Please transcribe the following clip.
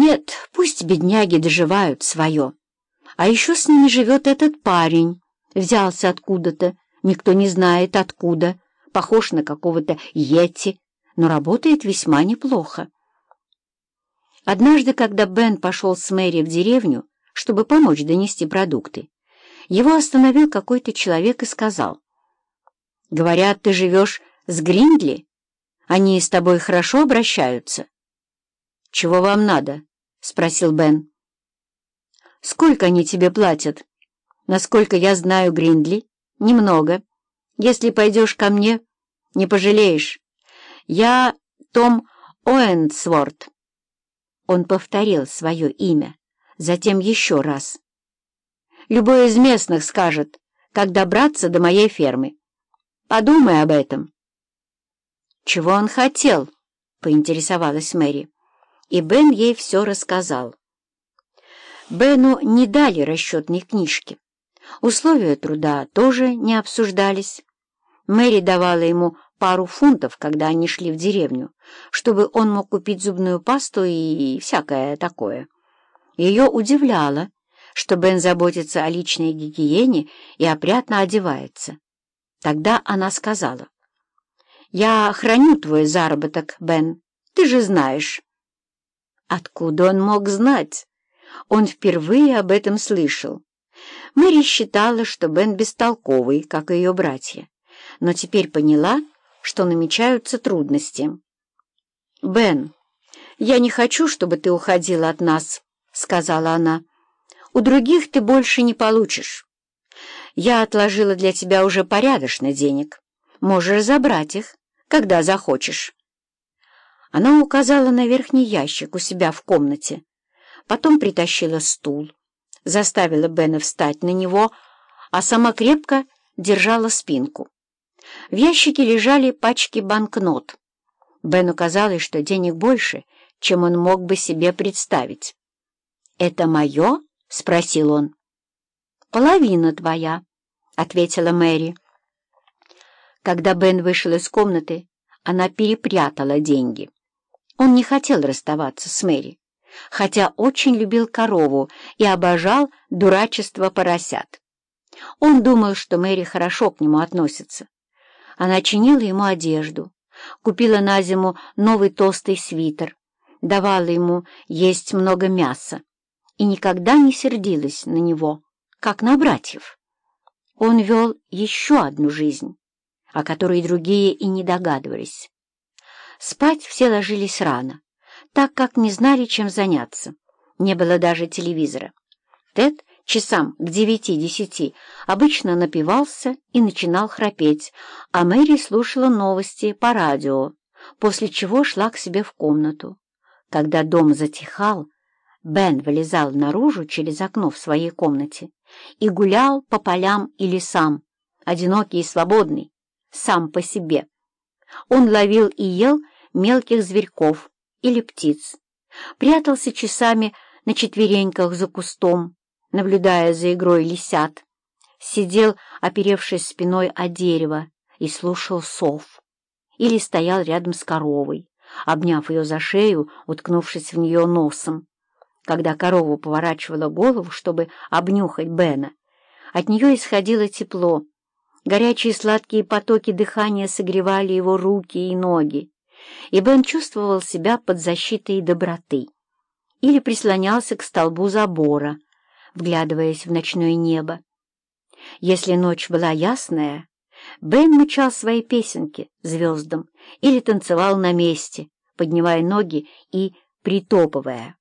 Нет, пусть бедняги доживают свое. А еще с ними живет этот парень. Взялся откуда-то, никто не знает откуда. Похож на какого-то йети, но работает весьма неплохо. Однажды, когда Бен пошел с Мэри в деревню, чтобы помочь донести продукты, его остановил какой-то человек и сказал, «Говорят, ты живешь с Гриндли? Они с тобой хорошо обращаются?» «Чего вам надо?» — спросил Бен. «Сколько они тебе платят?» «Насколько я знаю Гриндли, немного. Если пойдешь ко мне, не пожалеешь. Я Том Оэнсворт». Он повторил свое имя, затем еще раз. «Любой из местных скажет, как добраться до моей фермы. Подумай об этом». «Чего он хотел?» — поинтересовалась Мэри и Бен ей все рассказал. Бену не дали расчетной книжки. Условия труда тоже не обсуждались. Мэри давала ему пару фунтов, когда они шли в деревню, чтобы он мог купить зубную пасту и всякое такое. Ее удивляло, что Бен заботится о личной гигиене и опрятно одевается. Тогда она сказала, «Я храню твой заработок, Бен, ты же знаешь». Откуда он мог знать? Он впервые об этом слышал. Мэри считала, что Бен бестолковый, как и ее братья, но теперь поняла, что намечаются трудности. «Бен, я не хочу, чтобы ты уходил от нас», — сказала она. «У других ты больше не получишь. Я отложила для тебя уже порядочно денег. Можешь забрать их, когда захочешь». Она указала на верхний ящик у себя в комнате, потом притащила стул, заставила Бена встать на него, а сама крепко держала спинку. В ящике лежали пачки банкнот. Бену казалось, что денег больше, чем он мог бы себе представить. «Это мое?» — спросил он. «Половина твоя», — ответила Мэри. Когда Бен вышел из комнаты, она перепрятала деньги. Он не хотел расставаться с Мэри, хотя очень любил корову и обожал дурачество поросят. Он думал, что Мэри хорошо к нему относится. Она чинила ему одежду, купила на зиму новый толстый свитер, давала ему есть много мяса и никогда не сердилась на него, как на братьев. Он вел еще одну жизнь, о которой другие и не догадывались. Спать все ложились рано, так как не знали, чем заняться. Не было даже телевизора. Тед часам к девяти-десяти обычно напивался и начинал храпеть, а Мэри слушала новости по радио, после чего шла к себе в комнату. Когда дом затихал, Бен вылезал наружу через окно в своей комнате и гулял по полям и лесам, одинокий и свободный, сам по себе. Он ловил и ел мелких зверьков или птиц, прятался часами на четвереньках за кустом, наблюдая за игрой лисят, сидел, оперевшись спиной о дерево, и слушал сов, или стоял рядом с коровой, обняв ее за шею, уткнувшись в нее носом. Когда корова поворачивала голову, чтобы обнюхать Бена, от нее исходило тепло, Горячие сладкие потоки дыхания согревали его руки и ноги, и Бен чувствовал себя под защитой доброты или прислонялся к столбу забора, вглядываясь в ночное небо. Если ночь была ясная, Бен мычал свои песенки звездам или танцевал на месте, поднимая ноги и притопывая.